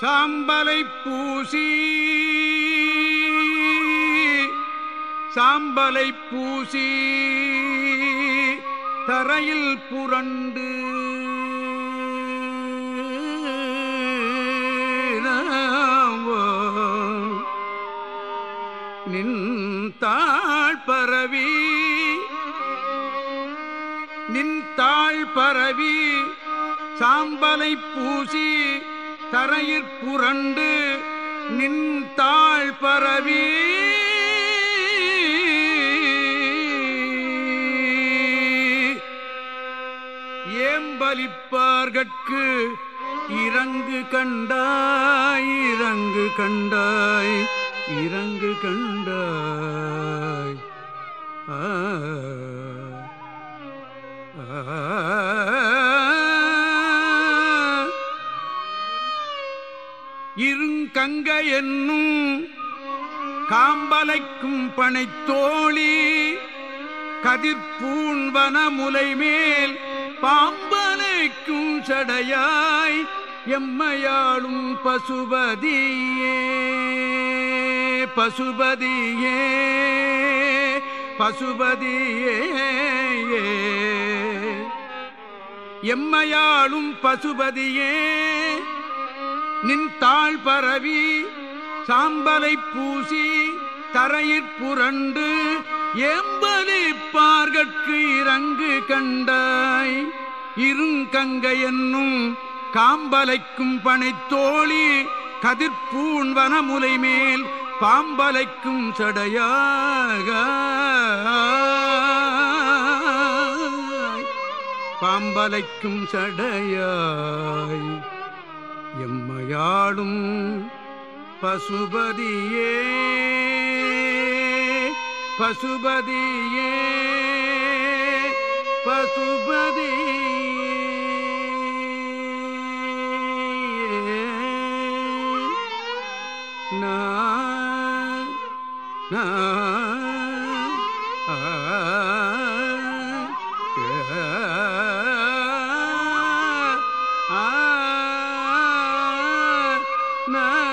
சாம்பலை பூசி சாம்பலை பூசி தரையில் புரண்டு. நின் தாழ் பரவி நின் தாழ் பரவி சாம்பலை பூசி தரையிற் புரண்டு நின் பரவி. ஏம்பலிப்பார்கட்கு இறங்கு கண்டாய் இறங்கு கண்டாய் இறங்கு கண்டாய். இருங்கங்க என்னும் காம்பலைக்கும் பனைத்தோழி கதிர்பூண்வன முலை மேல் பாம்பனைக்கும் சடையாய் எம்மையாளும் பசுபதியே பசுபதியே பசுபதியே. எம்மையாளும் பசுபதியே நின் தாழ் பரவி சாம்பலை பூசி தரையிற் புரண்டு எம்பலிப்பார்கட்கு இறங்கு கண்டாய். இருங்கங்க என்னும் காம்பலைக்கும் பனைத்தோழி கதிர்பூன் வனமுலை மேல் பாம்பலைக்கும் சடையாக. பாம்பலைக்கும் சடையாய். எம்மையாடும் பசுபதியே பசுபதியே பசுபதியே. நான் ना